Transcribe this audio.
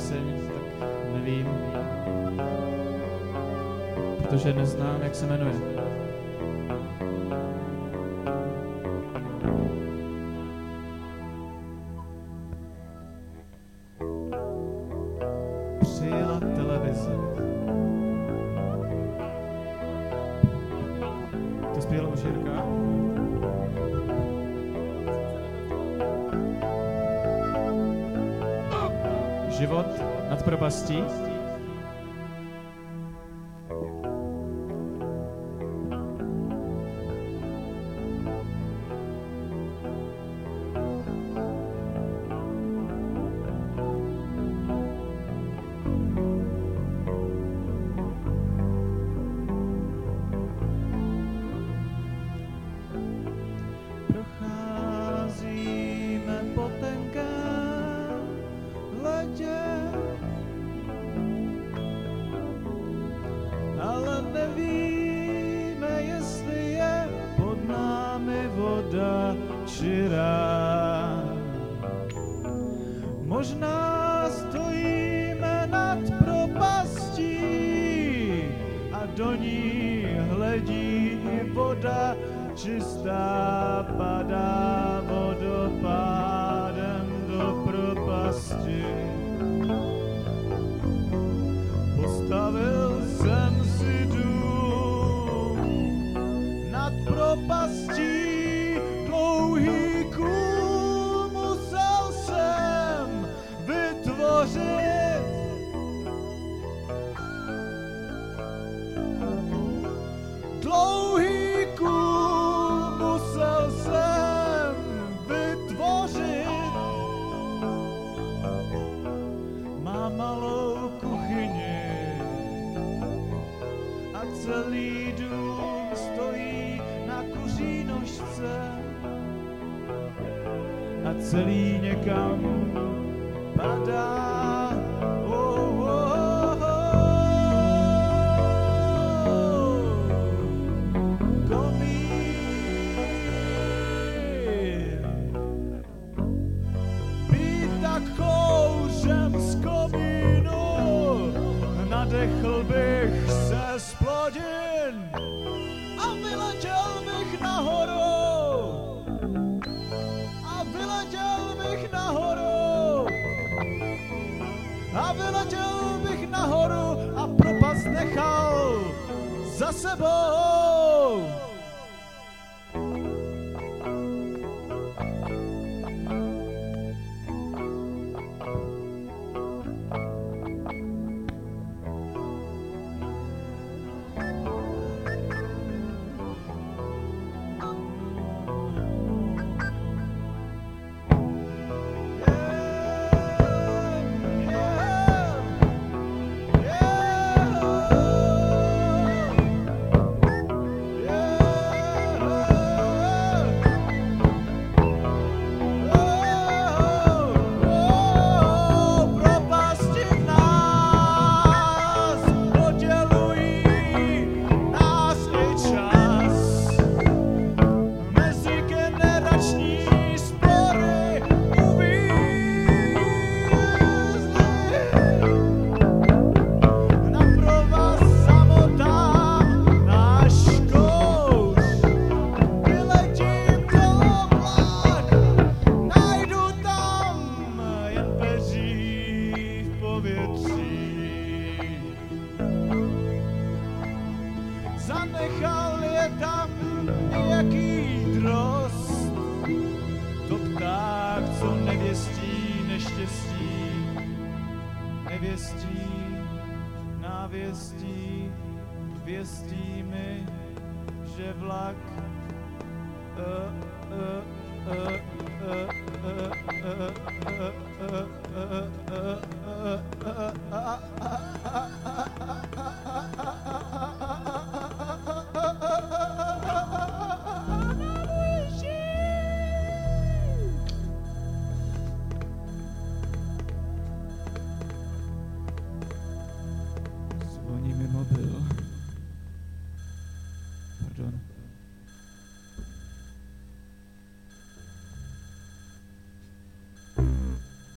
píseň, tak nevím, protože neznám, jak se jmenuje. život nad propastí. voda čistá padá vodopádem do propasti. Postavil jsem si dům nad propastí. celý dům stojí na kuřínožce a celý někam padá. nahoru a vyletěl bych nahoru a vyletěl bych nahoru a propast nechal za sebou. věstí, návěstí, věstí mi, že vlak uh, uh, uh, uh, uh, uh, uh, uh. Bruno.